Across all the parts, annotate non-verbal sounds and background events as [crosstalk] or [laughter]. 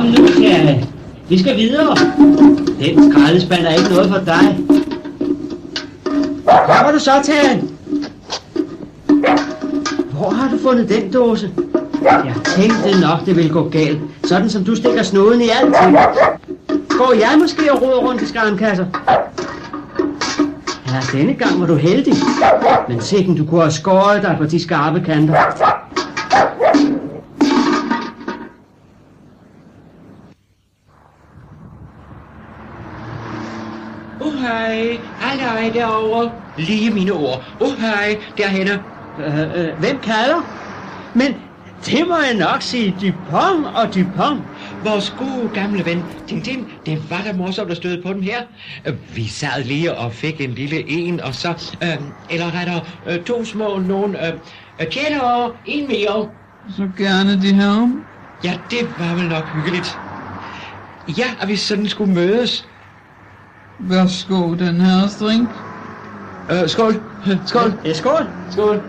Kom nu, kære. Vi skal videre. Den skraldespand er ikke noget for dig. Kommer du så, Tan? Hvor har du fundet den dåse? Jeg tænkte nok, det ville gå galt. Sådan som du stikker snuden i alt. Går jeg måske og roder rundt i skarmkasser? Ja, denne gang var du heldig. Men sikken, du kunne have skåret dig på de skarpe kanter. Oh hej, derovre. Lige mine ord. Oh hej, derhenne. Øh, øh, hvem kalder? Men det må jeg nok sige Dupont og Dupont. Vores gode gamle ven, Tintin, det var da morsomt at støde på dem her. Øh, Vi sad lige og fik en lille en, og så, øh, eller rettere, øh, to små nogen, øh, øh, tjener, en mere. Så gerne de her. Ja, det var vel nok hyggeligt. Ja, at vi sådan skulle mødes. Værsgo, den her drink. Øh, skål. Skål. Ja, skål. Skål.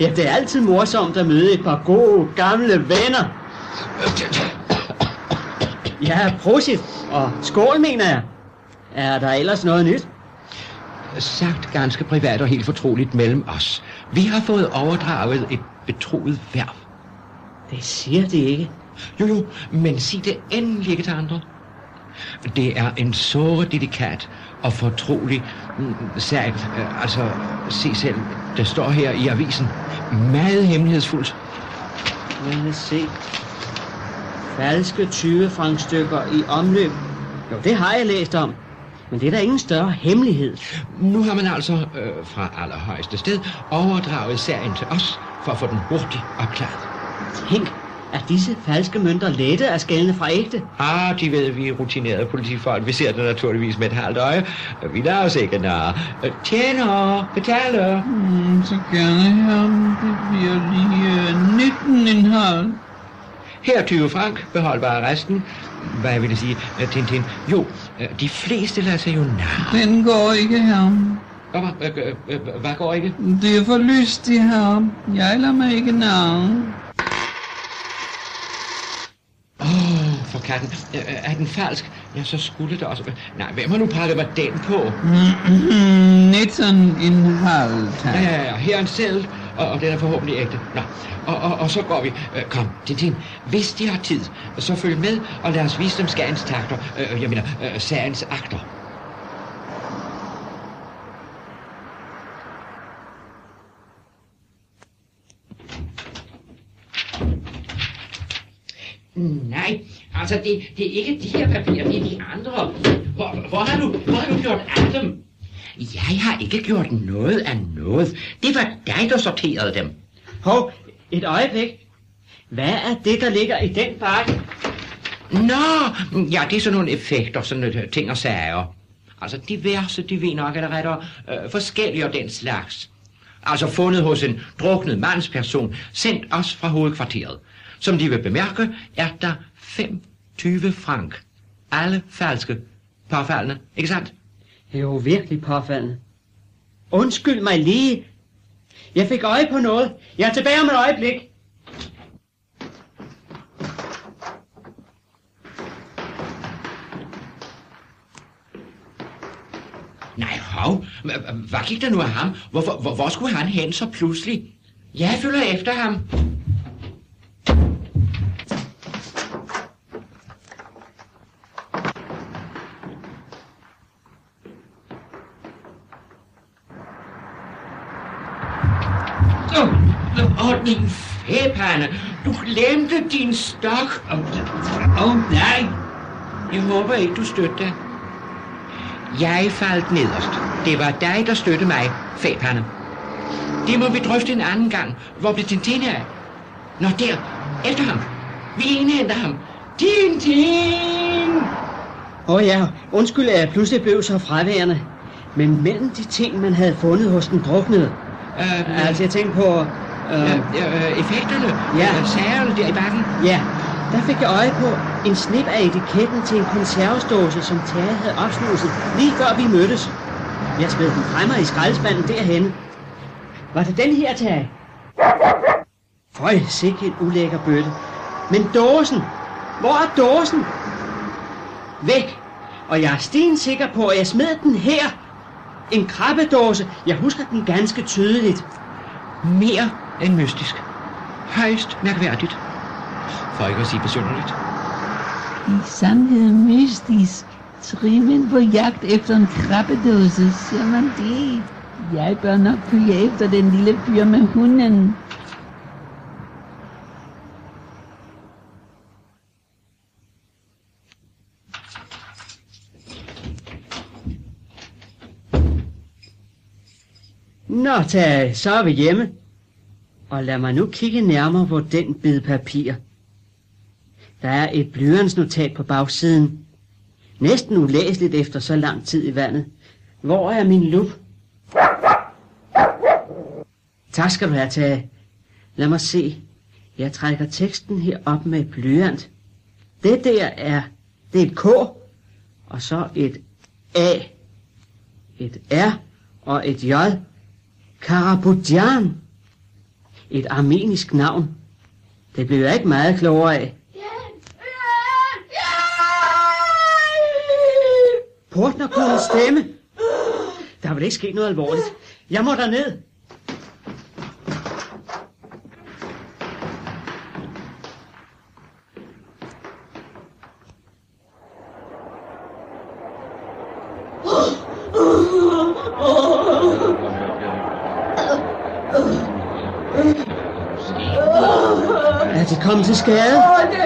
Ja, det er altid morsomt at møde et par gode, gamle venner. Ja, prosit. Og skål, mener jeg. Er der ellers noget nyt? Sagt ganske privat og helt fortroligt mellem os. Vi har fået overdraget et betroet værv. Det siger det ikke. Jo, jo, men sig det endelig ikke til andre. Det er en såre delikat og fortrolig mm, sag. Øh, Altså, se selv, der står her i avisen. Meget hemmelighedsfuldt. Lad os se. Falske 20 frankstykker i omløb. Jo, det har jeg læst om. Men det er da ingen større hemmelighed. Nu har man altså øh, fra allerhøjeste sted overdraget sagen til os for at få den hurtigt opklaret. Tænk, at disse falske mønter lette er skældende fra ægte. Ah, de ved, vi er rutinerede politifolk. Vi ser det naturligvis med et halvt øje. Vi lader os ikke narre. Øh, Tjener, betaler. Mm, så gerne her. Det bliver lige øh, 19,5. Her 20 frank, behold bare resten. Hvad vil det sige, øh, Tintin? Jo, øh, de fleste lader sig jo narre. Den går ikke her. Hvad, øh, øh, går ikke? Det er for lystig her. Jeg lader mig ikke narre. Åh, oh, for katten. Øh, er den falsk? Ja, så skulle det også... Nej, hvem har nu pakket mig den på? Mm, 19,5. Ja, ja, ja, her er en selv, og, og den er forhåbentlig ægte. Nå, og, og, og så går vi. Øh, kom, Tintin, hvis de har tid, så følg med, og lad os vise dem skagens takter. Øh, jeg mener, øh, sagens akter. Nej, altså det, det er ikke de her papirer, det er de andre. Hvor, hvor, har, du, hvor har du gjort af dem? Jeg har ikke gjort noget af noget. Det var dig, der sorterede dem. Hov, et øjeblik. Hvad er det, der ligger i den bakke? Nå, ja, det er sådan nogle effekter, sådan noget, ting og sager. Altså diverse, de ved nok, eller rettere, øh, forskellige den slags. Altså fundet hos en druknet mandsperson, sendt os fra hovedkvarteret. Som de vil bemærke, er der 25 frank. Alle falske. Påfaldende, ikke sandt? Jo virkelig påfaldende. Undskyld mig lige. Jeg fik øje på noget. Jeg er tilbage om et øjeblik. Nej, hov. Hva- Hvad gik der nu af ham? Hvorfor, hvor, hvor skulle han hen så pludselig? Jeg følger efter ham. Åh, oh, oh, din fæpande. Du glemte din stok. Åh, oh, oh, nej. Jeg håber ikke, du støtter. Jeg faldt nederst. Det var dig, der støttede mig, fæpande. Det må vi drøfte en anden gang. Hvor blev Tintin af? Nå, der. Efter ham. Vi indhenter ham. Tintin! Åh oh ja, undskyld, at jeg pludselig blev så fraværende. Men mellem de ting, man havde fundet hos den druknede. Øh, Altså, jeg tænkte på... Øh, øh, effekterne. Ja. Øh, sagerne der i bakken. ja, der fik jeg øje på en snip af etiketten til en konservesdåse, som Terje havde opsnuset, lige før vi mødtes. Jeg smed den fremme i skraldespanden derhenne. Var det den her, Terje? Føj, sikke en ulækker bøtte. Men dåsen, Hvor er dåsen? Væk. Og jeg er stensikker på, at jeg smed den her. En krabbedåse. Jeg husker den ganske tydeligt. Mere end mystisk. Højst mærkværdigt. For ikke at sige besynderligt. I sandhed mystisk. Trimmen på jagt efter en krabbedåse, ser man det? Jeg bør nok følge efter den lille fyr med hunden. Nå, Tage, så er vi hjemme. Og lad mig nu kigge nærmere på den bid papir. Der er et blyantsnotat på bagsiden. Næsten ulæseligt efter så lang tid i vandet. Hvor er min lup? Tak skal du have, Tage. Lad mig se. Jeg trækker teksten her op med blyant. Det der er, det er et K, og så et A, et R og et J. Karabudjan. Et armenisk navn. Det blev jeg ikke meget klogere af. Portner kunne stemme. Der vil ikke ske noget alvorligt. Jeg må derned. Er de kommet til skade? Åh, det,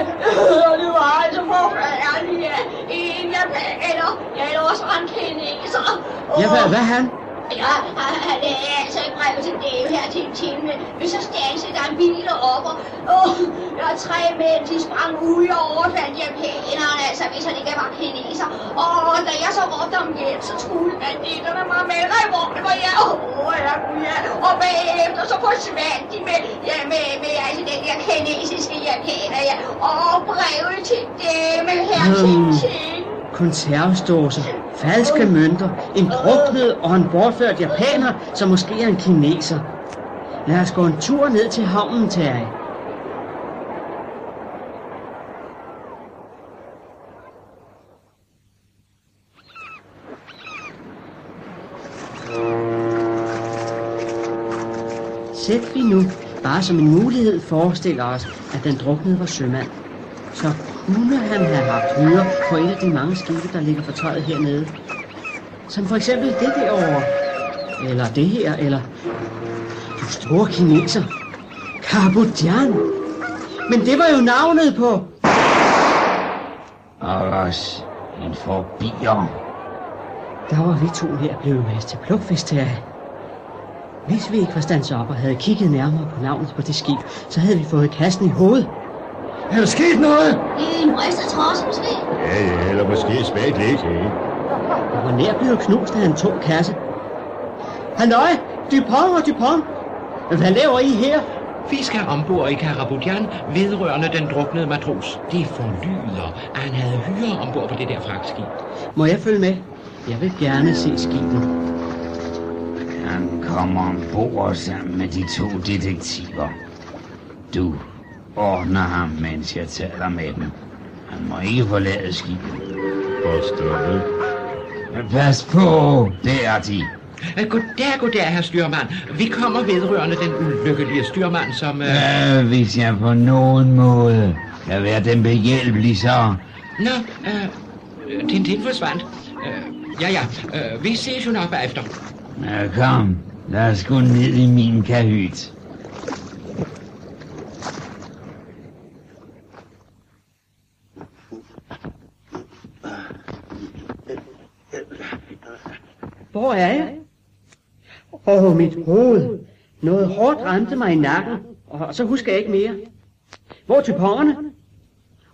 det var altså forfærdeligt. En japaner, jeg er også en kineser. Ja, hvad, hvad han? Ja, han er altså ikke brevet til Dave her til en time, men så stansede der en bil op, og åh, der er tre mænd, de sprang ud og overfandt japaneren, altså hvis han ikke var kineser. Og da jeg så råbte om hjælp, så troede banditterne mig med revolver, ja, åh, ja. Og bagefter så forsvandt de med, ja, med, med altså den der kinesiske japaner, ja, og brevet til dem her til Hmm. ting. Konservesdåser, falske mønter, en druknet og en bortført japaner, som måske er en kineser. Lad os gå en tur ned til havnen, Terje. Sæt vi nu bare som en mulighed forestiller os, at den druknede var sømand. Så kunne han have haft hyre på et af de mange skibe, der ligger fortøjet hernede. Som for eksempel det derovre. Eller det her, eller... Du store kineser. Kabudjan. Men det var jo navnet på... Aras, en forbier. Der var vi to her blevet med til plukfest her. Hvis vi ikke var standset op og havde kigget nærmere på navnet på det skib, så havde vi fået kassen i hovedet. Er der sket noget? En bristet trods måske. Ja, ja, eller måske svagt lidt, ikke? Jeg var nær blevet knust af en tung kasse. Halløj, Dupont og Dupont. Hvad laver I her? Vi skal ombord i Karabudjan vedrørende den druknede matros. Det forlyder, at han havde hyre ombord på det der fragtskib. Må jeg følge med? Jeg vil gerne se skibet. Han kommer ombord sammen med de to detektiver. Du ordner ham, mens jeg taler med dem. Han må ikke forlade skibet. Forstået. Pas på, det er de. Øh, Goddag, goddag, herr styrmand. Vi kommer vedrørende den ulykkelige styrmand, som... Øh... Ja, hvis jeg på nogen måde kan være dem behjælpelig, så... Nå, øh, Tintin forsvandt. Øh, ja, ja, øh, vi ses jo nok bagefter. Ja, kom, lad os gå ned i min kahyt. Hvor er jeg? Åh, oh, mit hoved. Noget hårdt ramte mig i nakken, og så husker jeg ikke mere. Hvor er typongerne?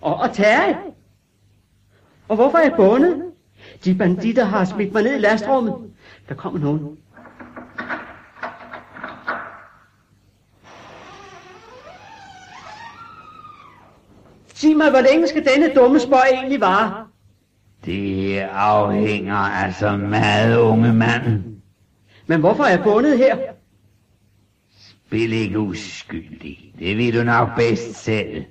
Og, og Terje? Og hvorfor er jeg bundet? De banditter har smidt mig ned i lastrummet. Der kommer nogen. Sig mig, hvor længe skal denne dumme spøj egentlig vare? Det afhænger altså meget, unge mand. Men hvorfor er jeg bundet her? Spil ikke uskyldig. Det ved du nok bedst selv.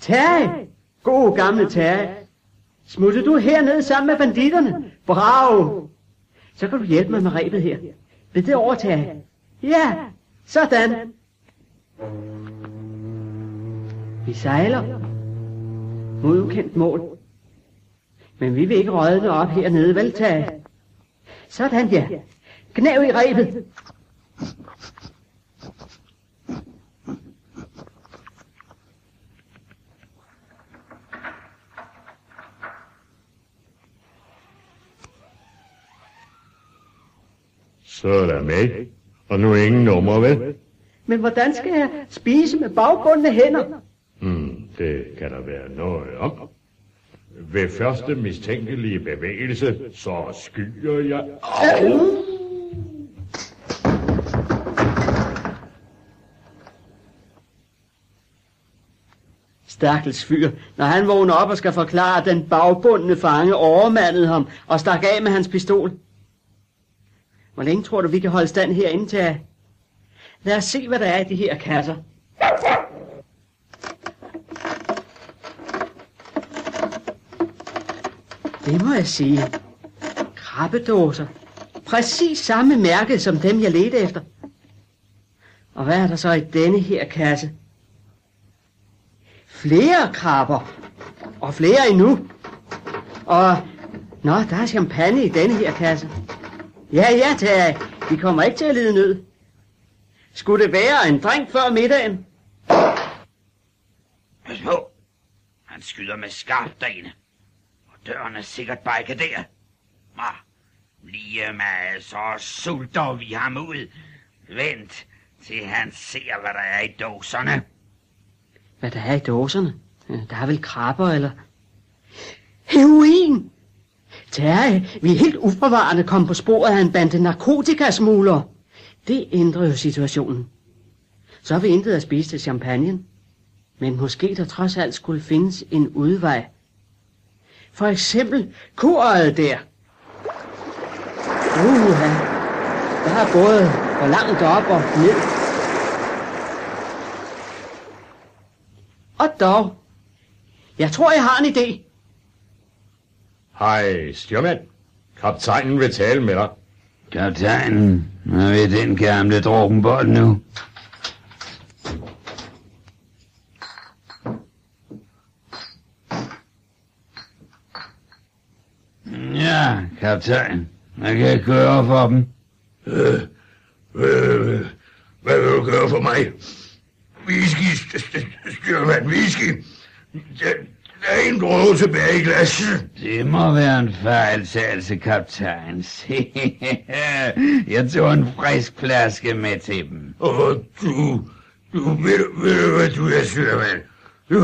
Terje! God gamle Terje! Smuttede du herned sammen med banditterne? Bravo! Så kan du hjælpe mig med rebet her. Vil det overtage? Ja, sådan. Vi sejler mod ukendt mål. Men vi vil ikke rådne op hernede, vel tage? Sådan ja. Knæv i rebet. Så er der med. Og nu ingen nummer, vel? Men hvordan skal jeg spise med bagbundne hænder? Hmm, det kan der være noget om. Ved første mistænkelige bevægelse, så skyer jeg... Au! Stakkels fyr, når han vågner op og skal forklare, at den bagbundne fange overmandede ham og stak af med hans pistol. Hvor længe tror du, vi kan holde stand herinde til? Lad os se, hvad der er i de her kasser. Det må jeg sige. Krabbedåser. Præcis samme mærke som dem, jeg ledte efter. Og hvad er der så i denne her kasse? Flere krabber. Og flere endnu. Og, nå, der er champagne i denne her kasse. Ja, ja, Terje. Vi kommer ikke til at lide nød. Skulle det være en drink før middagen? Pas på. Han skyder med skarpt derinde. Og døren er sikkert barrikaderet. Nå, lige med, så sulter vi ham ud. Vent, til han ser, hvad der er i dåserne. Hvad der er i dåserne? Der er vel krabber, eller... Heroin! Terje, vi er helt uforvarende kom på sporet af en bande narkotikasmugler. Det ændrer jo situationen. Så har vi intet at spise til champagne. Men måske der trods alt skulle findes en udvej. For eksempel kuret der. Uha, der har gået for langt op og ned. Og dog, jeg tror, jeg har en idé. Hej, styrmand. Kaptajnen vil tale med dig. Kaptajnen, er ved den gamle drukkenbold nu? Ja, kaptajn. Hvad kan jeg gøre for dem? Øh, øh, hvad vil du gøre for mig? Whisky, st- st- styrmand, whisky. Der er en drøve tilbage i glasset. Det må være en fejltagelse, kaptajn. Se, [laughs] jeg tog en frisk flaske med til dem. Og du, du ved, ved du, hvad du er, styrmand? Du,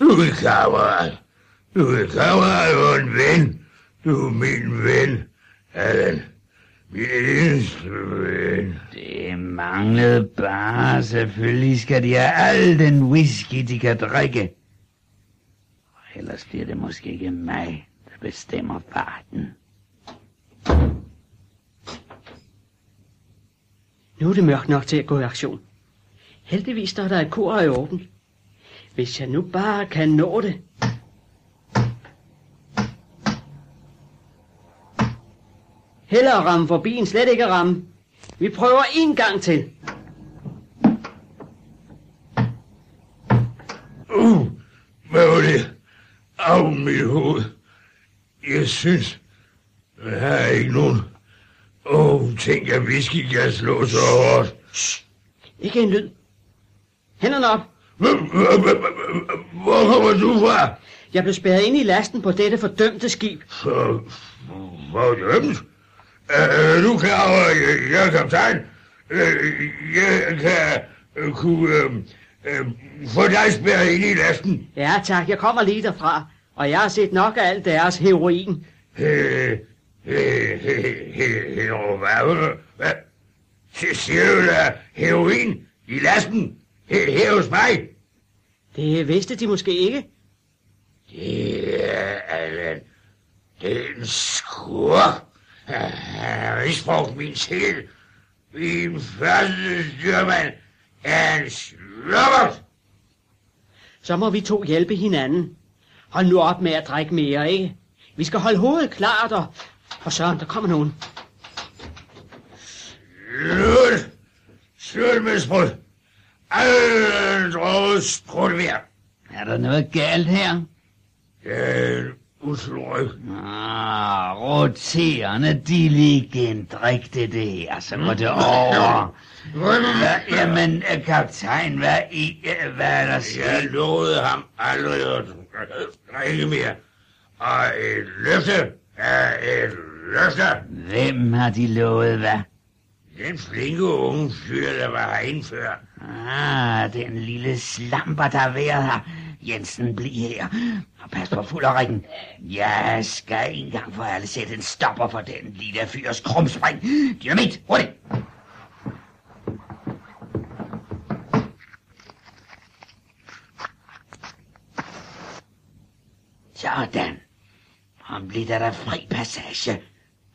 du er kammerat. Du er kammerat og en ven. Du er min ven, Allan. Det manglede bare. Selvfølgelig skal de have al den whisky, de kan drikke. Ellers bliver det måske ikke mig, der bestemmer farten. Nu er det mørkt nok til at gå i aktion. Heldigvis står der et kur i åben. Hvis jeg nu bare kan nå det. Hellere ramme forbi end slet ikke ramme. Vi prøver en gang til. Uh, hvad var det? Af mit hoved. Jeg synes, jeg har ikke nogen... Åh, oh, tænk, at kan slå så hårdt. Ikke en lyd. Hænderne op. Hvor, kommer du fra? Jeg blev spærret ind i lasten på dette fordømte skib. Så, hvor dømt? Er du klar over, at jeg, er kaptajn? Øh, Jeg kan øh, kunne øh, få dig spærret ind i lasten. Ja tak, jeg kommer lige derfra. Og jeg har set nok af alt deres heroin. Øh, øh, øh, øh, hvad? Hvad? Si- Siger du heroin i lasten? Her, hos mig? Det vidste de måske ikke. Det er Allan. Det er en skurk. Han har misbrugt min sjæl. Min første styrmand er en slummert. så må vi to hjælpe hinanden. Hold nu op med at drikke mere, ikke? Vi skal holde hovedet klart, og... Og Søren, der kommer nogen. Slut! Slut med sprut! Aldrig sprut mere! Er der noget galt her? Er en usløg. Ah, roterende diligent. Drik det, det her, så går det over. Hva, jamen, kaptajn, hvad, i, øh, hvad er der Jeg sket? lovede ham aldrig at drikke mere. Og et løfte er et løfte. Hvem har de lovet hvad? Den flinke unge fyr, der var herinde før. Ah, den lille slamper, der har været her. Jensen, bliv her. Og pas på fulderikken. Jeg skal en gang for alle sætte en stopper for den lille fyrs krumspring. Dynamit, hurtigt! Sådan. Om lidt er der fri passage.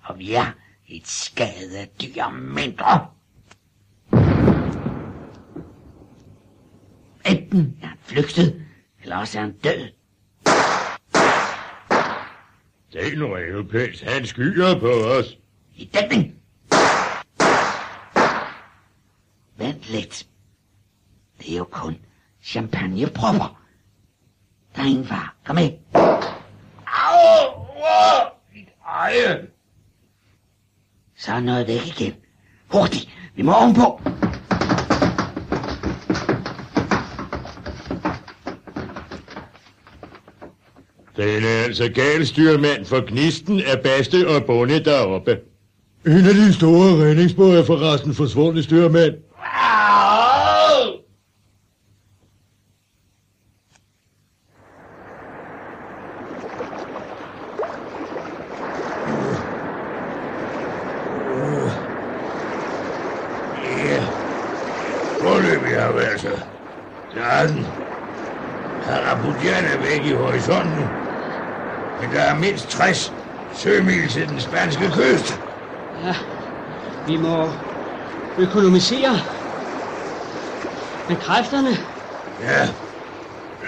Og vi er et skadet dyr mindre. Enten er han flygtet, eller også er han død. Den røvepels, han skyer på os. I dækning! Vent lidt. Det er jo kun champagnepropper. Der er ingen far. Kom med. Au! Wow! Mit eje! Så er noget væk igen. Hurtigt. Vi må ovenpå. Den er altså gal styrmand, for gnisten er baste og bundet deroppe. En af de store redningsbåde er forresten forsvundet styrmand. Au! Ja, forløbig har vi altså klaret den. Harapudian er væk i horisonten, men der er mindst 60 sømil til den spanske kyst. Ja, vi må økonomisere. Men kræfterne, Ja,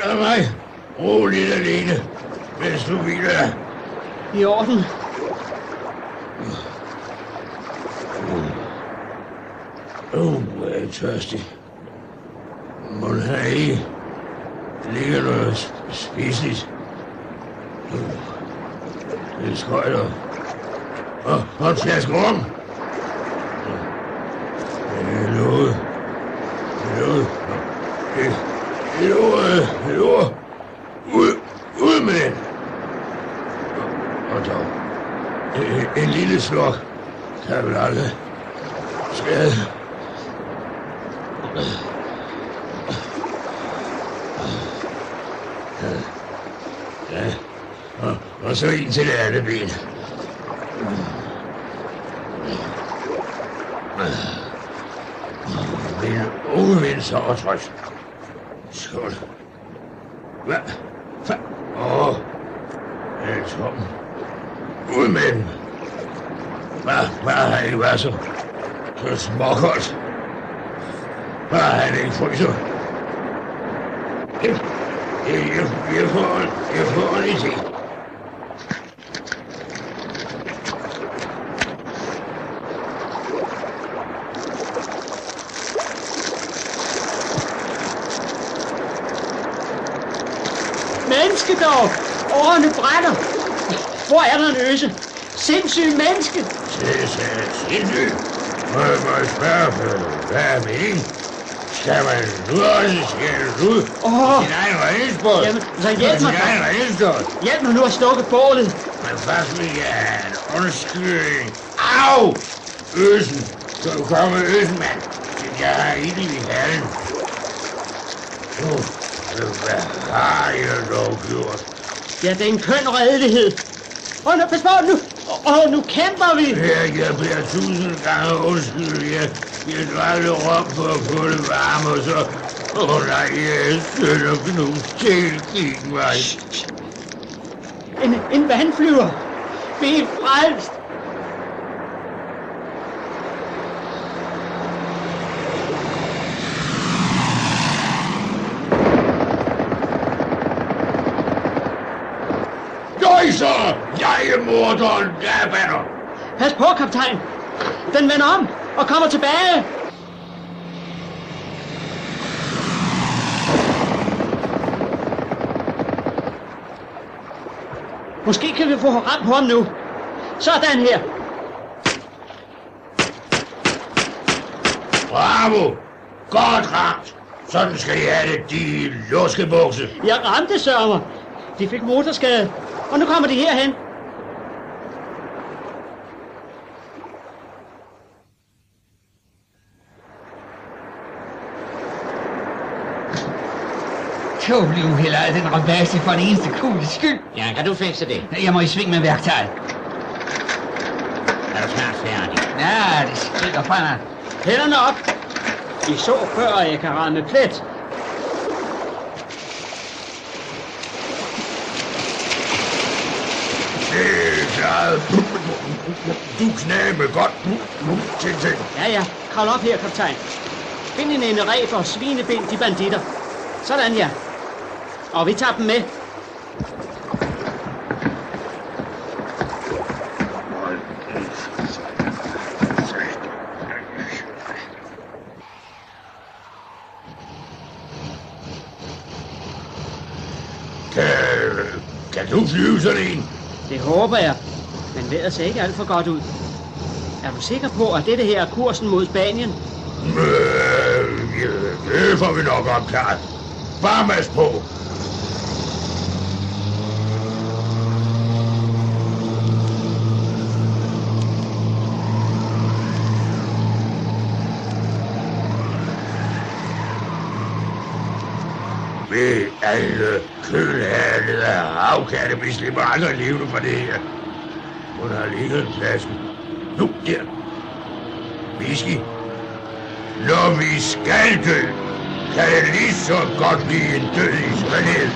lad mig roligt alene, mens du hviler. i orden. Åh, oh, hvor er jeg tørstig. Må her i ligger noget sp- spiseligt. Uh, en er skøjter. Og, og en flaske rum. Det er noget. Det er noget. Det, det er noget. Øh, det er noget. Ud, ud med den. Og, og dog. En, en lille slok kan vel aldrig skade. Ja, og, så en til det andet ben. Min unge ven så og tryk. Skål. Hvad? Hvad? Åh, det er tom. Ud med den. Hvad, hvad har ikke været så, så småkoldt? Hvad har han ikke fryser? Jeg, jeg, jeg, jeg får, jeg får en idé. Menneske dog! Årene brænder! Hvor er der en øse? Sindssyg menneske! Det er sindssygt. Må, jeg spørge, for hvad er meningen? Skal man nu også skældes ud? Åh. Sin egen redningsbåd? Jamen, så hjælp mig Sin egen redningsbåd? Hjælp mig nu at slukke bålet. Men først vil jeg have en undskyldning. Au! Øsen. Skal du komme med øsen, mand? Jeg har ild i halen. Uh, hvad har jeg dog gjort? Ja, det er en køn redelighed. Åh, nu, pas på nu! Åh, nu kæmper vi! Ja, jeg bliver tusind gange undskyld. Jeg, jeg drak rom for at få det varme, og så... Åh oh, nej, jeg er sødt og knust til gik mig. En, en vandflyver. Vi er frelst. Der batter. Pas på, kaptajn. Den vender om og kommer tilbage. Måske kan vi få ramt på ham nu. Sådan her. Bravo! Godt ramt! Sådan skal I have det, de luskebukse. Jeg ramte sørger. De fik motorskade, og nu kommer de herhen. Tåbelig uhelder af den rambase for en eneste kugles skyld. Ja, kan du fikse det? Jeg må i sving med værktøjet. Er du snart færdig? Ja, det skriger fremad. Hænderne op. I så før, at jeg kan ramme plet. Det er klaret. Du knæme godt. Ting, ting. Ja, ja. Kravl op her, kaptajn. Find en ende ræb og svinebind de banditter. Sådan, ja. Og vi tager dem med. Kan, du flyve sådan en? Det håber jeg. Men vejret ser ikke alt for godt ud. Er du sikker på, at dette her er kursen mod Spanien? Øh, det får vi nok opklaret. Bare mas på. Ved alle kølhalede havkatte, vi slipper aldrig levende for det her. Hun har ligget en flaske. Nu, der. Whisky. Når vi skal dø, kan det lige så godt blive en død i skønhed.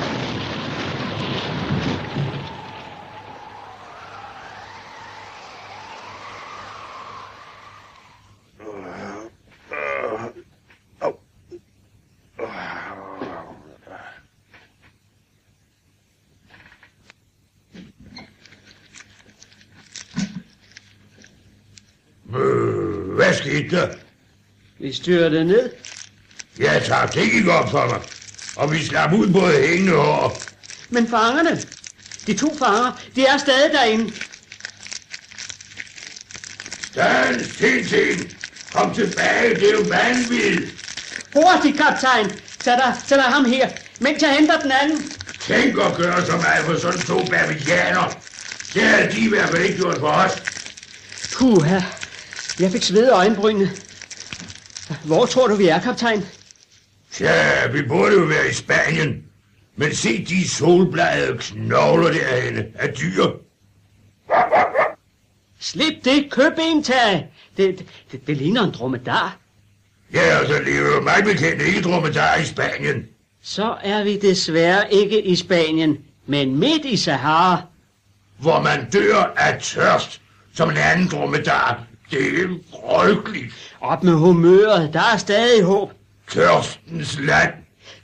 Øh, der? Vi styrte ned. Jeg tager det gik op for mig. Og vi slap ud på hængende hår. Men fangerne, de to fanger, de er stadig derinde. Stand, Tintin. Kom tilbage, det er jo vanvittigt. Hurtigt, kaptajn. Sæt dig, sæt dig ham her, mens jeg henter den anden. Tænk at gøre så meget for sådan to bavianer. Det havde de i hvert fald ikke gjort for os. Puha, jeg fik sved i øjenbrynene. Hvor tror du, vi er, kaptajn? Tja, vi burde jo være i Spanien. Men se de solbladede knogler derhenne af dyr. Slip det købentag. Det, det, det ligner en dromedar. Ja, og så lever jo mig bekendt ikke dromedar i Spanien. Så er vi desværre ikke i Spanien, men midt i Sahara. Hvor man dør af tørst, som en anden dromedar. Det er frygteligt. Op med humøret, der er stadig håb. Tørstens land.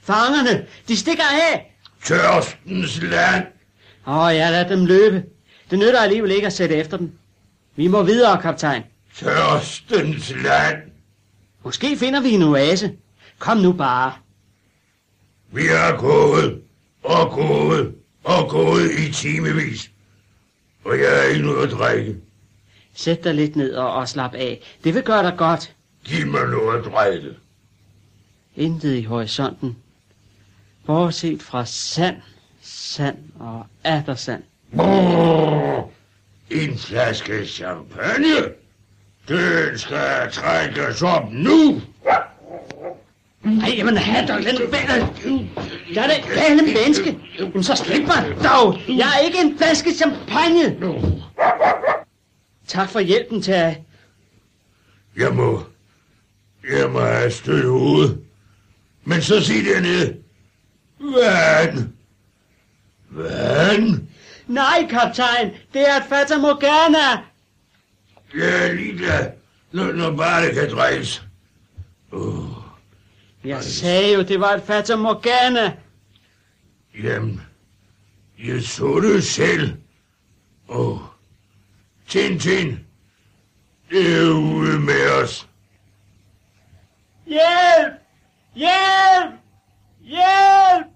Fangerne, de stikker af. Tørstens land. Åh oh, ja, lad dem løbe. Det nytter alligevel ikke at sætte efter dem. Vi må videre, kaptajn. Tørstens land. Måske finder vi en oase. Kom nu bare. Vi er gået og gået og gået i timevis. Og jeg har ikke noget at drikke. Sæt dig lidt ned og, og slap af. Det vil gøre dig godt. Giv mig noget at drikke. Intet i horisonten. Bortset fra sand, sand og atter sand. Brrr, en flaske champagne. Den skal trækkes op nu. Ej, jamen, hat og den bænder. Der er det gale menneske. Jamen, så slip mig dog. Jeg er ikke en flaske champagne. Tak for hjælpen, til Jeg må... Jeg må have stødt hovedet. Men så sig dernede. Vand. Vand? Nej, kaptajn. Det er et Fata Morgana. Jeg er ligeglad, når, når bare det kan drejes. Uh, Jeg sagde jo, det var et Fata Morgana. jamen, jeg så det selv. Åh, oh. Tintin, det er ude med os. Hjælp! Hjælp! Hjælp!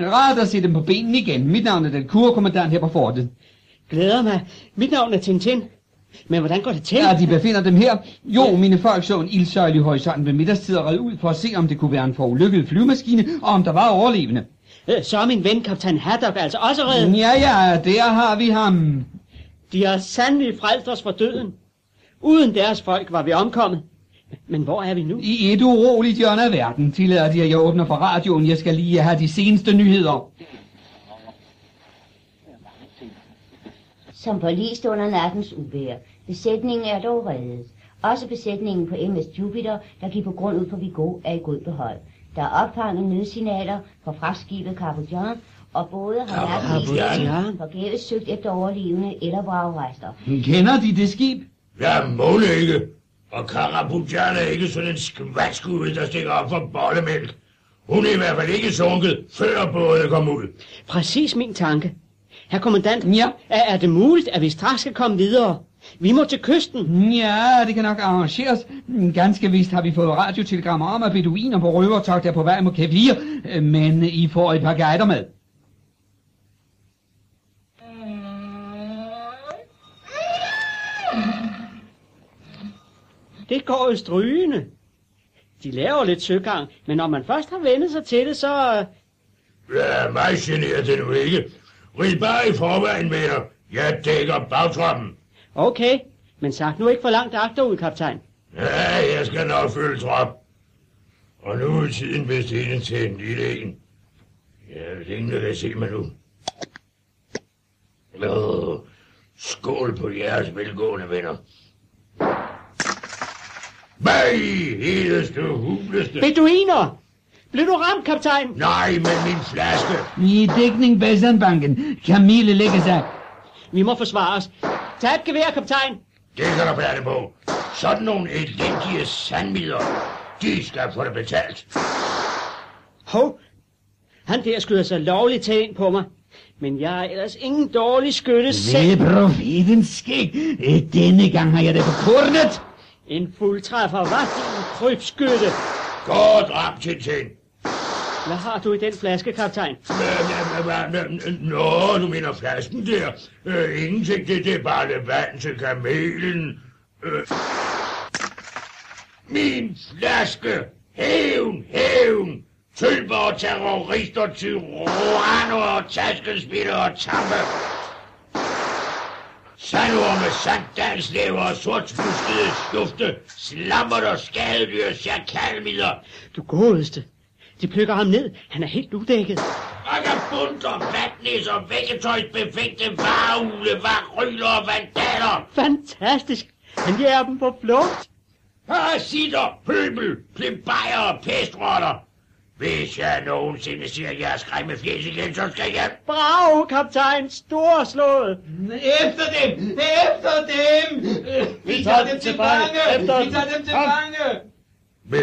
Rart at se dem på benene igen. Mit navn er den kurkommandant her på fortet. Glæder mig. Mit navn er Tintin. Men hvordan går det til? Ja, de befinder dem her. Jo, mine folk så en ildsøjle i horisonten ved middagstid og red ud for at se, om det kunne være en forulykket flyvemaskine, og om der var overlevende. Øh, Så er min ven, kaptajn Haddock, altså også reddet. Ja, ja, der har vi ham. De har sandelig frelst os fra døden. Uden deres folk var vi omkommet. Men hvor er vi nu? I et uroligt hjørne af verden tillader de, at jeg åbner for radioen. Jeg skal lige have de seneste nyheder. Som forlist under nattens uvejr. Besætningen er dog reddet. Også besætningen på MS Jupiter, der gik på grund ud for Vigo, er i god behold. Der er opfanget nødsignaler fra fragtskibet Carbojan, og både har Carbojan? forgæves søgt efter overlevende eller vragrester. Kender de det skib? Jeg må ikke. Og Karabujan er ikke sådan en skvatskud, der stikker op for bollemælk. Hun er i hvert fald ikke sunket, før båden kom ud. Præcis min tanke. Herr kommandant, Ja. er, er det muligt, at vi straks skal komme videre? Vi må til kysten. Ja, det kan nok arrangeres. Ganske vist har vi fået radiotelegrammer om, at beduiner på røvertogt er på vej mod Kefir, men I får et par guider med. Det går jo strygende. De laver lidt søgang, men når man først har vendt sig til det, så... Ja, mig generer det nu ikke. Rid bare i forvejen, venner. Jeg dækker bagtroppen. Okay, men sagt nu ikke for langt agterud, kaptajn. Ja, jeg skal nok følge trop. Og nu er tiden inde til en lille en. Ja, hvis ingen kan se mig nu. Åh, skål på jeres velgående venner. Bag, hedeste, huleste. Beduiner! Blev du ramt, kaptajn? Nej, men min flaske. I dækning Besandbanken. Camille lægger sig. Vi må forsvare os. Tag et gevær, kaptajn. Det kan du bære det på. Sådan nogle elendige sandmider, de skal få det betalt. Hov, han der skyder sig lovligt tæt ind på mig. Men jeg er ellers ingen dårlig skytte selv. Ved profetens skæg. Denne gang har jeg det på kornet. En fuldtræffer, hvad din krybskytte? Godt ramt, Tintin. Hvad har du i den flaske, kaptajn? Nå, du mener flasken der. Øh, ingenting, det, det er bare lidt vand til kamelen. Øh. Min flaske! Hævn, hævn! Tølper, terrorister, tyranner, taskespiller og tampe. Sandorme, sanddalslæver og sortfuskede skufte, slammer og skadedyr, chakalmider. Du godeste. De plukker ham ned. Han er helt udækket. Vagabunter, vatnisser, vækketøjsbefængte, vareugle, varryler og vandaler. Fantastisk. Han jager dem på flugt. Parasitter, pøbel, plebejer og pestrotter. Hvis jeg nogensinde ser jeres skræmme fjes igen, så skal jeg... Bravo, kaptajn. Storslået. Efter dem! Efter dem! Vi tager dem til fange! Efter Vi dem. tager dem til fange! Men,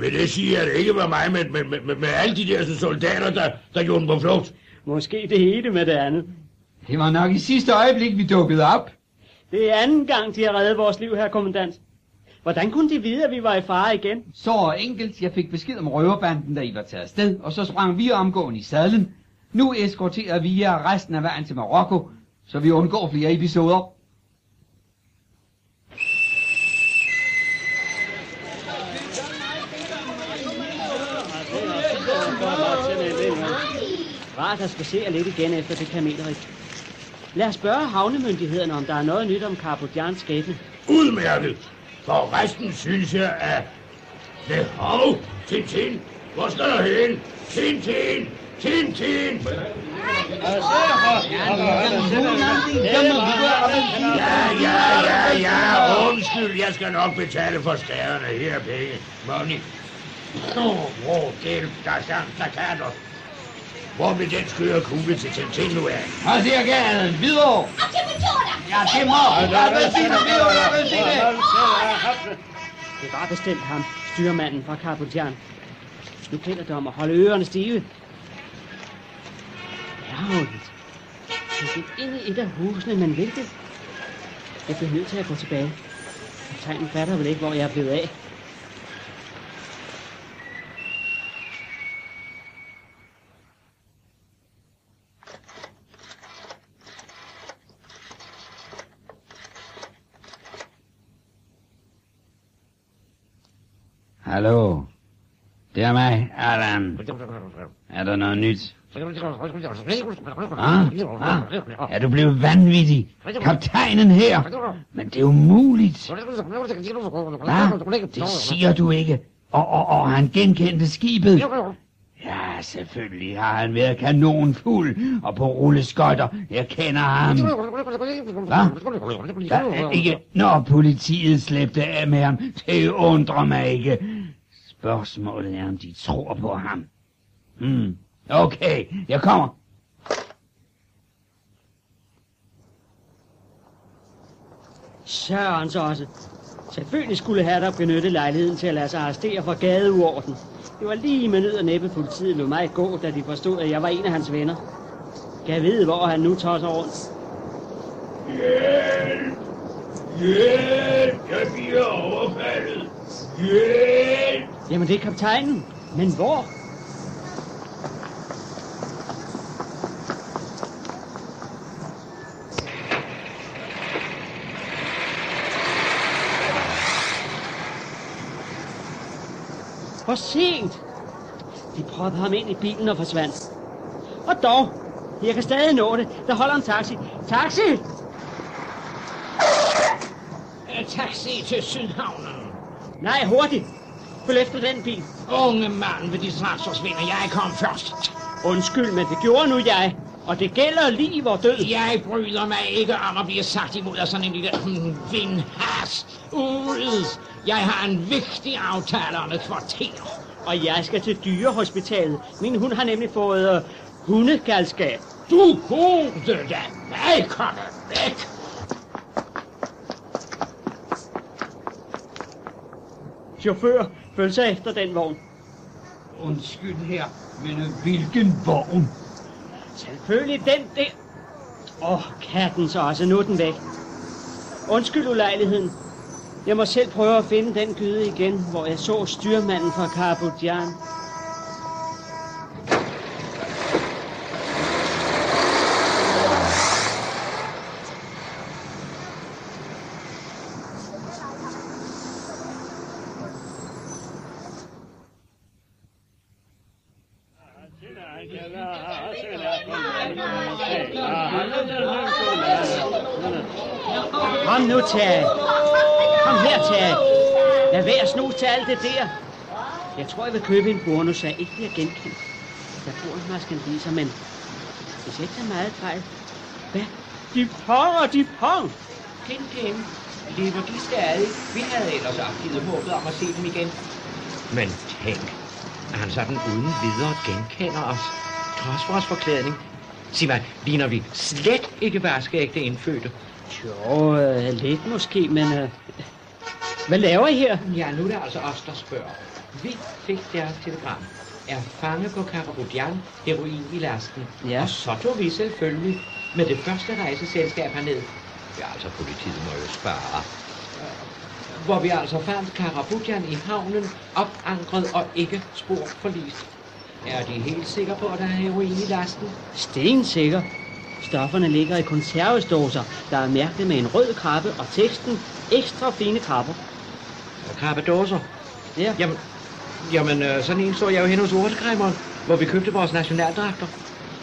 men det siger, at det ikke var mig, men, men, men, men med alle de der soldater, der, der gjorde den på flugt. Måske det hele med det andet. Det var nok i sidste øjeblik, vi dukkede op. Det er anden gang, de har reddet vores liv, her kommandant. Hvordan kunne de vide, at vi var i fare igen? Så enkelt, jeg fik besked om røverbanden, da I var taget afsted, og så sprang vi omgående i sadlen. Nu eskorterer vi jer resten af vejen til Marokko, så vi undgår flere episoder. Rart at spacere lidt igen efter det kamelrik. Lad os spørge havnemyndighederne, om der er noget nyt om Carbodjans skæbne. Udmærket. For resten synes jeg, at... Det hov, Tintin. Hvor skal du hen? Tintin! Tintin! Ja, ja, ja, ja. Undskyld, jeg skal nok betale for skaderne. Her er penge. Money. Åh, oh, hjælp der er der. Hvor blev den skøre kugle til Tintin nu af? Hold her gaden, videre! Og til metoder! Ja, det må! Jeg vil sige det, videre, jeg vil sige det! Det var bestemt ham, styrmanden fra Carputian. Nu gælder det om at holde ørerne stive. Ærgerligt. Jeg gik ind i et af husene, men væltede. Jeg blev nødt til at gå tilbage. Kaptajnen fatter vel ikke, hvor jeg er blevet af. Hallo? Det er mig, Allan. Er der noget nyt? Ah, ah, er du blevet vanvittig? Kaptajnen her? Men det er umuligt. Hvad? Det siger du ikke. Og, og, og han genkendte skibet. Ja, selvfølgelig har han været kanonfuld og på rulleskøjter. Jeg kender ham. Hvad? Hvad? Ikke når politiet slæbte af med ham. Det undrer mig ikke. Spørgsmålet er, om de tror på ham. Hmm. Okay, jeg kommer. Sørens også. Selvfølgelig skulle Herder benytte lejligheden til at lade sig arrestere for gadeuorden. Det var lige med nød og næppe politiet lod mig gå, da de forstod, at jeg var en af hans venner. Kan jeg vide, hvor han nu tosser rundt? Hjælp! Hjælp! Jeg bliver overfaldet! Hjælp! Jamen, det er kaptajnen. Men hvor? For sent. De proppede ham ind i bilen og forsvandt. Og dog, jeg kan stadig nå det. Der holder en taxi. Taxi! Taxi til Sydhavnen. Nej, hurtigt. Følg efter den bil. Unge mand, vil de snart forsvinde. Jeg kom først. Undskyld, men det gjorde nu jeg. Og det gælder liv og død. Jeg bryder mig ikke om at blive sagt imod af sådan en lille hmm, vindhas. Ud! Jeg har en vigtig aftale om et kvarter. Og jeg skal til dyrehospitalet. Min hund har nemlig fået uh, hundegalskab. Du gode da. Nej, komme væk. Chauffør, følg sig efter den vogn. Undskyld her, men hvilken vogn? Selvfølgelig den der. Åh, oh, katten så også. Nu er den væk. Undskyld ulejligheden. Jeg må selv prøve at finde den gyde igen, hvor jeg så styrmanden fra Carbodian. Kom nu, Terje. Kom her, Terje. Lad være at snuse til alt det der. Jeg tror, jeg vil købe en bonus, så jeg ikke bliver genkendt. Der bor en maskandiser, men hvis jeg ikke tager meget fejl. Hvad? De ponger, de pong! Kim, Kim. Lever de stadig? Vi havde ellers opgivet håbet om at se dem igen. Men tænk, at han sådan uden videre genkender os. Trods vores forklædning. Sig mig, ligner vi slet ikke vaskeægte indfødte? Jo, øh, lidt måske, men... Øh, hvad laver I her? Ja, nu er det altså os, der spørger. Vi fik deres telegram. Er fange på Karabudian, heroin i lasten. Ja. Og så tog vi selvfølgelig med det første rejseselskab herned. Ja, altså politiet må jo spare. Hvor vi altså fandt Karabudian i havnen, opankret og ikke spor forlist. Er de helt sikre på, at der er heroin i lasten? Stensikker. Stofferne ligger i konservesdåser, der er mærket med en rød krabbe og teksten ekstra fine krabber. Krabbedåser. Ja. Jamen, jamen øh, sådan en så jeg jo hen hos Urtekræmmeren, hvor vi købte vores nationaldragter.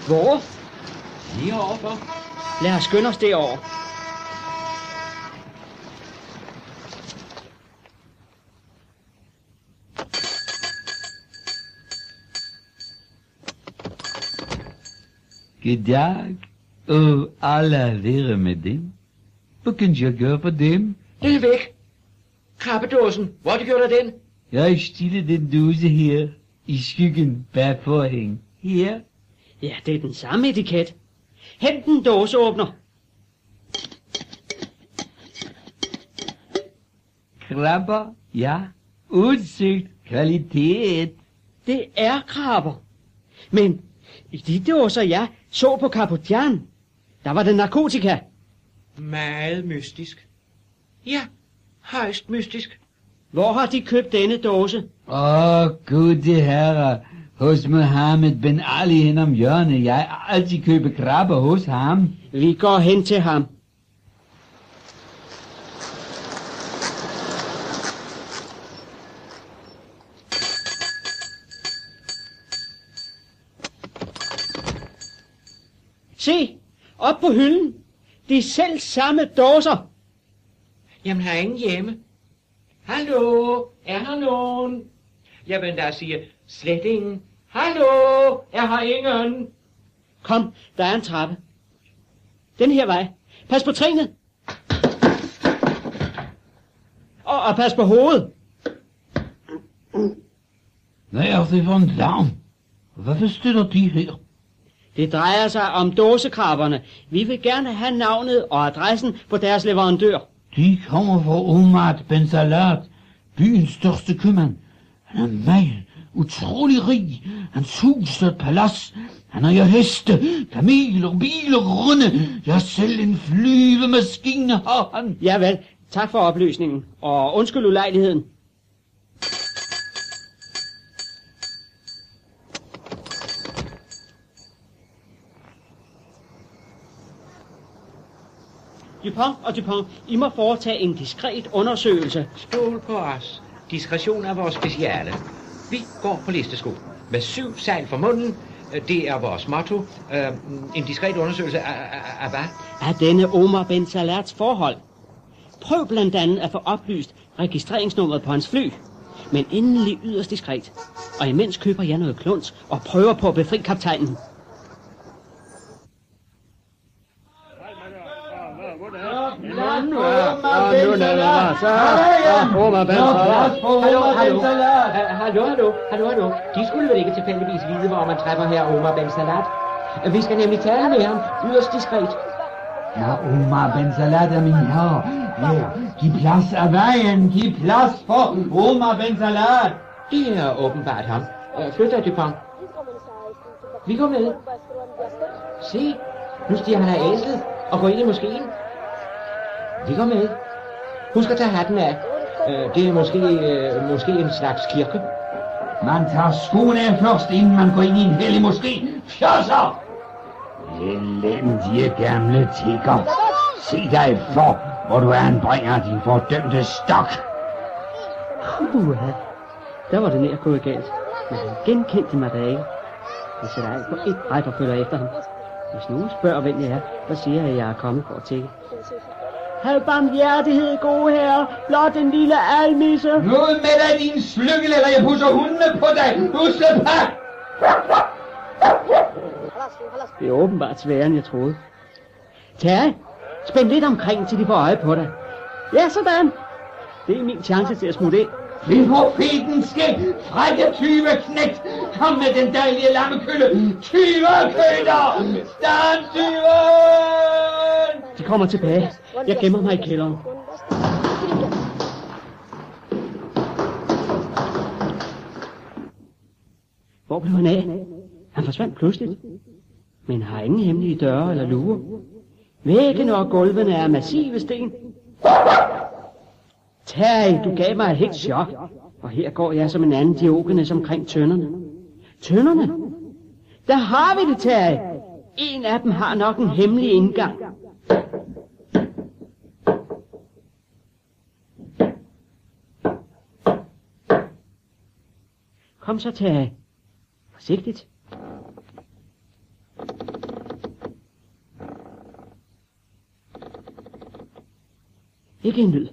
Hvor? Lige overfor. Lad os skynde os derover. Goddag. Og alle være med dem. Hvad kan jeg gøre for dem? Den er væk. Krabbedåsen. Hvor har de gjort af den? Jeg stiller den dose her i skyggen bag forhæng. Her. Ja, det er den samme etiket. Hent en dåseåbner. Krabber, ja. Udsigt, kvalitet. Det er krabber. Men i de dåser, jeg så på Kaputjan, der var det narkotika. Meget mystisk. Ja, højst mystisk. Hvor har de købt denne dåse? Åh, gode herre. Hos Mohammed Ben Ali hen om hjørnet. Jeg altid købe krabber hos ham. Vi går hen til ham. Se, op på hylden. De selv samme dåser. Jamen, er ingen hjemme. Hallo, er her nogen? Jeg vil da sige, slet ingen. Hallo, er her ingen? Kom, der er en trappe. Den her vej. Pas på trinet. Og, og pas på hovedet. Hvad er det for en larm? Hvorfor støtter de her? Det drejer sig om dåsekrabberne. Vi vil gerne have navnet og adressen på deres leverandør. De kommer fra Omar Ben Salat, byens største købmand. Han er meget utrolig rig. Hans hus er et palads. Han har jo heste, kameler, biler, runde. Ja, selv en flyvemaskine har han. Ja vel, tak for oplysningen. Og undskyld ulejligheden. Dupont og Dupont, I må foretage en diskret undersøgelse. Stol på os. Diskretion er vores speciale. Vi går på listesko. Med syv sejl for munden. Øh, Det er vores motto. Øh, En diskret undersøgelse af, af, af hvad? Af denne Omar Ben Salats forhold. Prøv blandt andet at få oplyst registreringsnummeret på hans fly. Men endelig yderst diskret. Og imens køber jeg noget kluns og prøver på at befri kaptajnen. Hallo, hallo. Øh, Hallo, hallo, hallo, hallo. De skulle vel ikke tilfældigvis vide, hvor man træffer her Omar Ben Salat. Vi skal nemlig tale med ham yderst diskret. Ja, Omar Ben Salat er min herre. Ja, giv plads af vejen. Giv plads for Omar Ben Salat. Det er åbenbart ham. Øh, Flyt dig, Dupont. Vi går med. Se, nu stiger han af æslet og går ind i moskeen. Vi går med. Husk at tage hatten af. Øh, Det er måske, øh, måske en slags kirke. Man tager skoene af først, inden man går ind i en hellig moské. Fjosser! Elendige gamle tigger. Se dig for, hvor du anbringer din fordømte stok. Uha, der var det nær gået galt. Men han genkendte mig da ikke. Jeg sætter alt på et bræt og følger efter ham. Hvis nogen spørger, hvem jeg er, så siger jeg, at jeg er kommet for at tække. Hav barmhjertighed, gode herre. Blot en lille almisse. Noget med dig, din slykkel, eller jeg pusser hundene på dig. Husk det, er åbenbart sværere, end jeg troede. Terje, spænd lidt omkring, til de får øje på dig. Ja, sådan. Det er min chance til at smutte ind. Ved profeten skæg, frække tyve knægt, kom med den dejlige lammekølle. Tyve køder! Stand tyven! De kommer tilbage. Jeg gemmer mig i kælderen. Hvor blev han af? Han forsvandt pludseligt. Men har ingen hemmelige døre eller luger. Væggene og gulvene er massive sten. Terje, du gav mig et helt chok. Og her går jeg som en anden diogenes omkring tønderne. Tønderne? Der har vi det, Terje. En af dem har nok en hemmelig indgang. Kom så, Terje. Forsigtigt. Ikke en lyd.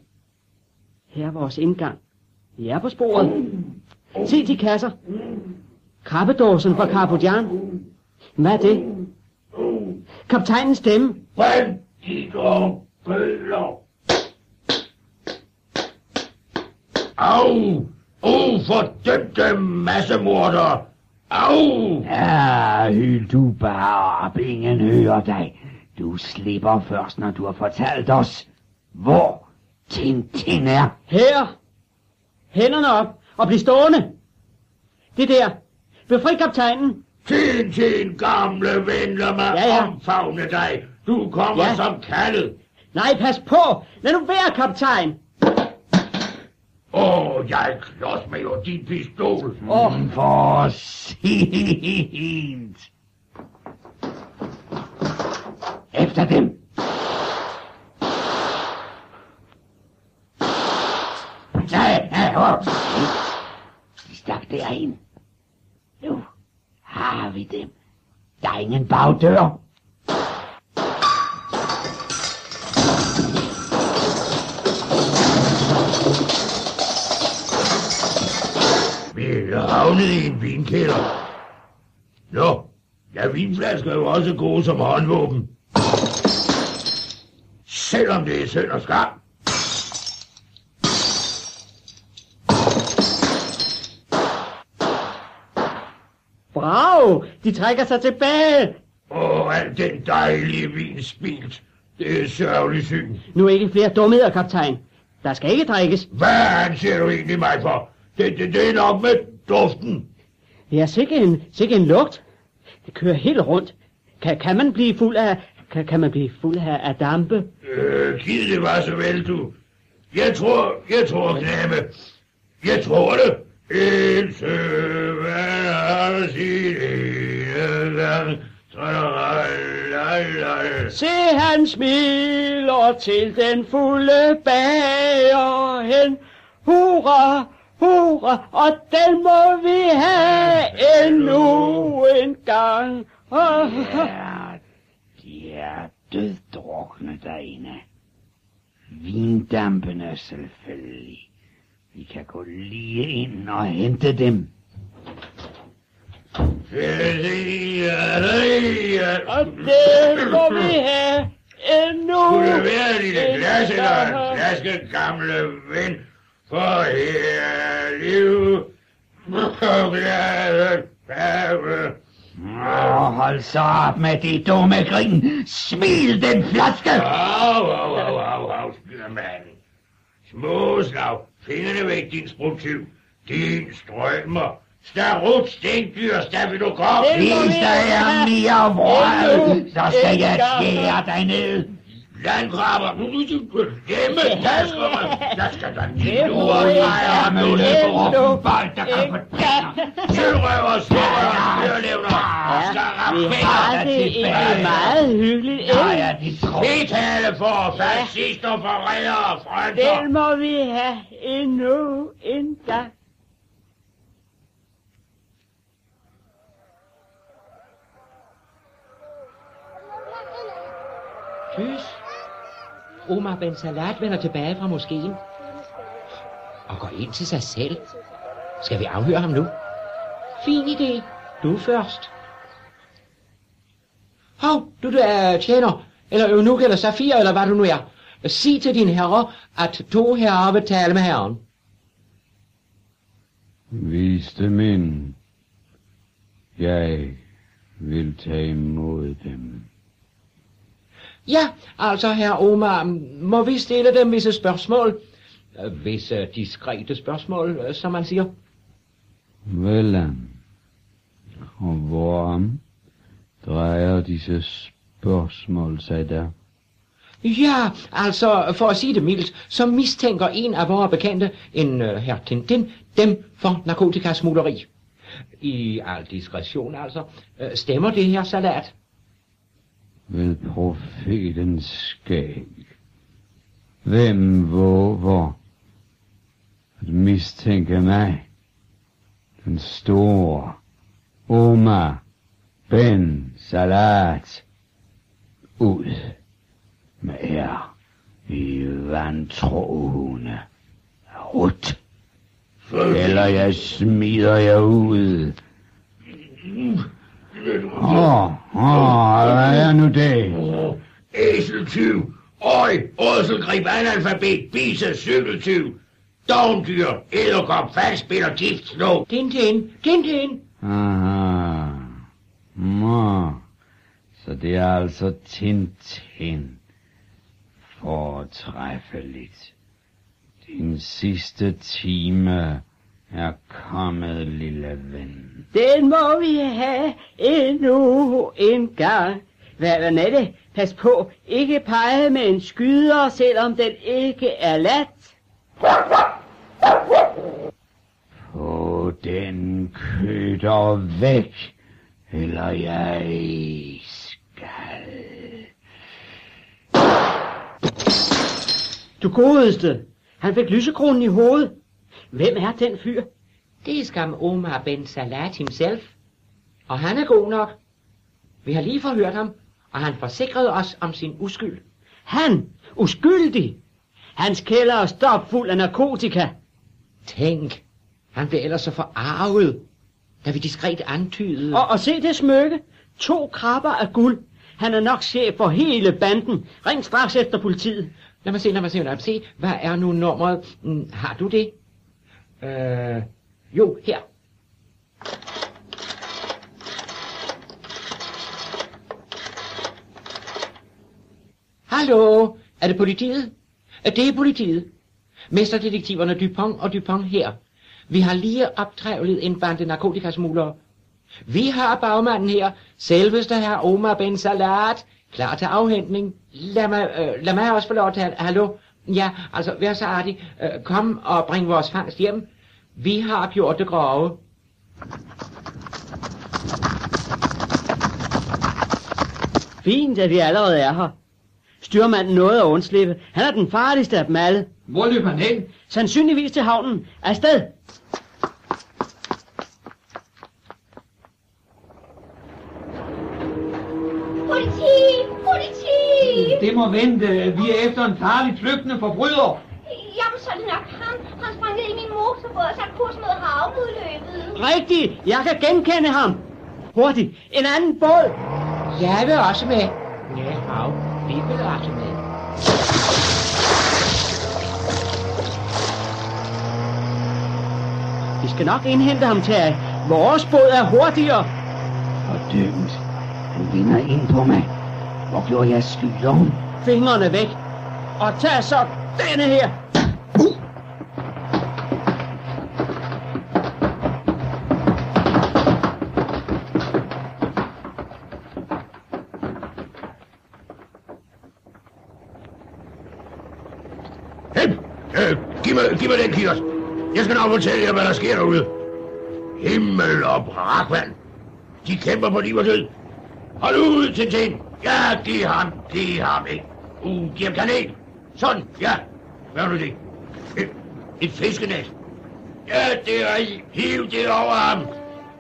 Her er vores indgang. Vi er på sporet. Se de kasser. Krabbedåsen fra Karpodjan. Hvad er det? Kaptajnens stemme. Banditter, bøller. Au! O, fordømte massemorder! Au! Ja, hyl du bare op, ingen hører dig. Du slipper først, når du har fortalt os, hvor Tintin er. Her! Hænderne op og bliv stående! Det der! Befri kaptajnen! Tintin, gamle ven, lad mig Ja, ja. omfavne dig. Du kommer Ja. som kaldet. Nej, pas på! Lad nu være, kaptajn! Åh, oh, jeg klodser med jo din pistol. Åh, Mm, For sent. Efter dem. Nej, nej, op. De stak derind. Nu har vi dem. Der er ingen bagdør. Vi er havnet i en vinkælder. Nå, ja, vinflasker er jo også gode som håndvåben. Selvom det er synd og skam. bravo! De trækker sig tilbage! Åh, al den dejlige vin spildt. Det er sørgelig syn. Nu ikke flere dumheder, kaptajn. Der skal ikke drikkes. Hvad anser du egentlig mig for? Det, det, det er nok med duften. Er sikkert en, sikkert en lugt. Det kører helt rundt. Kan, kan man blive fuld af... Kan, kan man blive fuld af, af dampe? Øh, giv det var så vel, du. Jeg tror, jeg tror, knæme. Jeg tror det. En søvand har sin ene gang. Se, han smiler til den fulde bager hen. Hurra, hurra, og den må vi have endnu en gang. Ah, Ja, de er døddrukne derinde. Vindampene selvfølgelig. Vi kan gå lige ind og hente dem. Og den må vi have endnu Kunne det være lille glas eller en flaske gamle ven? For her er liv. Og hold så op med det dumme grin. Smil den flaske! Au, au, au, au, au, styrmanden. Små slag. Fingrene væk, din spruttyv. Din strømmer. Starut, stinkdyr, staffelokok. Det må Hvis vi der er mere endnu så skal jeg skære dig ned. Landkrabber. Nu er du hjemme. Tasker mig. Jeg skal da Det lige nu og vi dreje om nu. endnu Bold, der kan en på gang. Sølvrøver, slårøver, dyrlevner. Ja, vi har det egentlig meget hyggeligt, ikke? ja, de. Betale for fascister, forrædere og frønter. Den må vi have endnu en gang. Tys. Omar Ben Salat vender tilbage fra moskeen og går ind til sig selv. Skal vi afhøre ham nu? Fin idé. Du først. Hov, du, du er tjener, eller eunuk, eller safir, eller hvad du nu er. Sig til din herre, at to herrer vil tale med herren. Viste min, jeg vil tage imod dem. Ja, altså, herre Omar, må vi stille dem visse spørgsmål? Øh, Visse diskrete spørgsmål, øh, som man siger. Velan. Og hvorom drejer disse spørgsmål sig der? Ja, altså, for at sige det mildt, så mistænker en af vores bekendte, en uh, herr Tintin, dem for narkotikasmugleri. I al diskretion, altså. Uh, stemmer det her salat? Ved profetens skæg. Hvem våger at mistænke mig? Den store Omar Ben Salat. Ud med jer i vandtroende rut. Eller jeg smider jer ud. Åh, åh, hvad er nu det? Æseltyv, øj, ådselgrib, analfabet, biser, cykeltyv, dogndyr, æderkop, faldspiller, gift, snå. Tintin, Tintin. Aha. Nå. Så det er altså Tintin. Fortræffeligt. Din sidste time er kommet, lille ven. Den må vi have endnu en gang. Hvad, hvad er det? Pas på, ikke pege med en skyder, selvom den ikke er lat. Få den køder væk, eller jeg skal. Du godeste, han fik lysekronen i hovedet. Hvem er den fyr? Det er skam Omar Ben Salat himself. Og han er god nok. Vi har lige forhørt ham, og han forsikrede os om sin uskyld. Han, uskyldig. Hans kælder er stopfuld af narkotika. Tænk, han blev ellers så forarvet, da vi diskret antydede. Og, og se det smykke. To krabber af guld. Han er nok chef for hele banden. Ring straks efter politiet. Lad mig se, lad mig se, lad mig se. Hvad er nu nummeret? Mm, har du det? Øh, jo, her. Hallo, er det politiet? Er Det er politiet. Mesterdetektiverne Dupont og Dupont her. Vi har lige optrævlet en bande narkotikasmuglere. Vi har bagmanden her, selveste her Omar Ben Salat, klar til afhentning. Lad mig, øh, lad mig også få lov til at... Hallo? Ja, altså, vær så artig. Øh, kom og bring vores fangst hjem. Vi har gjort det grove. Fint, at vi allerede er her. Styrmanden nåede at undslippe. Han er den farligste af dem alle. Hvor løber han hen? Sandsynligvis til havnen. Afsted! Vente. Vi er efter en farlig flygtende forbryder. Jamen, så er det nok ham. Han sprang ned i min motorbåd og satte kurs mod havneudløbet. Rigtigt! Jeg kan genkende ham. Hurtigt! En anden båd! Jeg vil også med. Ja, hav. Vi vil også med. Vi skal nok indhente ham, Terry. Vores båd er hurtigere. Fordømt. Han vinder ind på mig. Hvor gjorde jeg skyderen? Fingrene væk. Og tag så denne her. Hen! Øh, giv, mig, giv mig den kiosk. Jeg skal nok fortælle jer, hvad der sker derude. Himmel og brakvand. De kæmper på liv og død. Hold ud, Tintin. Ja, giv ham, giv ham ikke. Uh, giv ham kanel. Sådan, ja. Hvad er nu det? Et, et fiskenet. Ja, det er i. Hiv det over ham.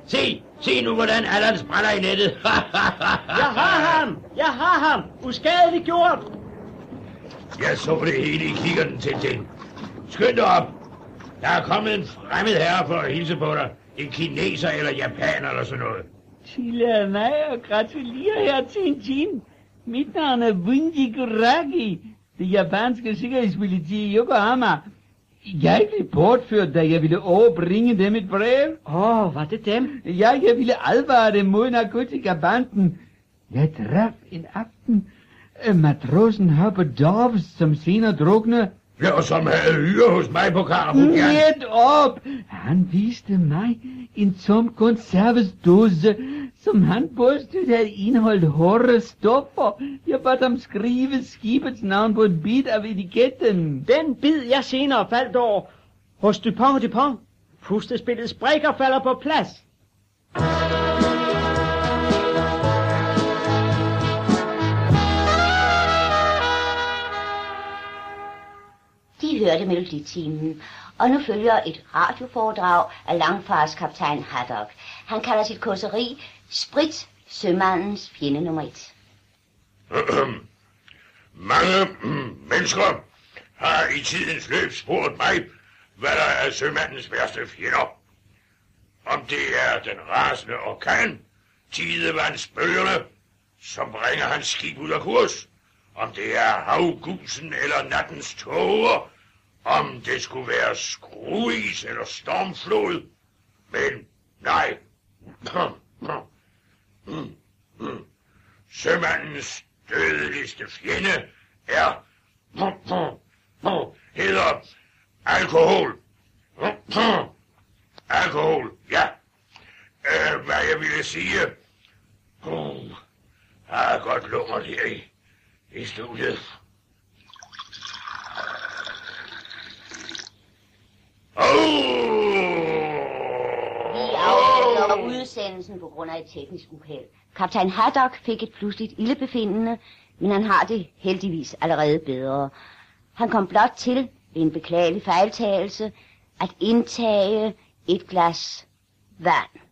Se, se nu, hvordan Allan spræller i nettet. [laughs] Jeg har ham! Jeg har ham! Uskadeligt gjort! Jeg så det hele i kikkerten, Tintin. Skynd dig op. Der er kommet en fremmed herre for at hilse på dig. En kineser eller japaner eller sådan noget. Tillad mig at gratulere her Tintin. Mit navn er Bunji Kuragi, det japanske sikkerhedspoliti i Yokohama. Jeg blev bortført, da jeg ville overbringe dem et brev. Åh, oh, var det dem? Ja, jeg ville advare dem mod narkotikabanden. Jeg traf en aften matrosen Herbert Dobbs, som senere druknede. Ja, og som havde hyre hos mig på Karabujan. Net op! Han viste mig en tom konservesdåse, som han påstod havde indeholdt hårde stoffer. Jeg bad ham skrive skibets navn på en bit af etiketten. Den bid, jeg senere faldt over hos Dupont og Dupont. Pustespillets brækker falder på plads. De hørte meloditimen, og nu følger et radioforedrag af langfars kaptajn Haddock. Han kalder sit kosseri Sprit, sømandens fjende nummer et. [clears throat] Mange mm, mennesker har i tidens løb spurgt mig, hvad der er sømandens værste fjender. Om det er den rasende orkan, tidevandsbølgerne, som bringer hans skib ud af kurs. Om det er havgusen eller nattens tåger. Om det skulle være skruis eller stormflod. Men nej. [clears throat] Sømandens dødeligste fjende er... Hm, hm, hm, hedder alkohol. Alkohol, ja. Øh, hvad jeg ville sige... Oh, jeg har godt lunger her i, i studiet. Oh! Udsendelsen på grund af et teknisk uheld. Kaptajn Haddock fik et pludseligt ildebefindende, men han har det heldigvis allerede bedre. Han kom blot til ved en beklagelig fejltagelse at indtage et glas vand.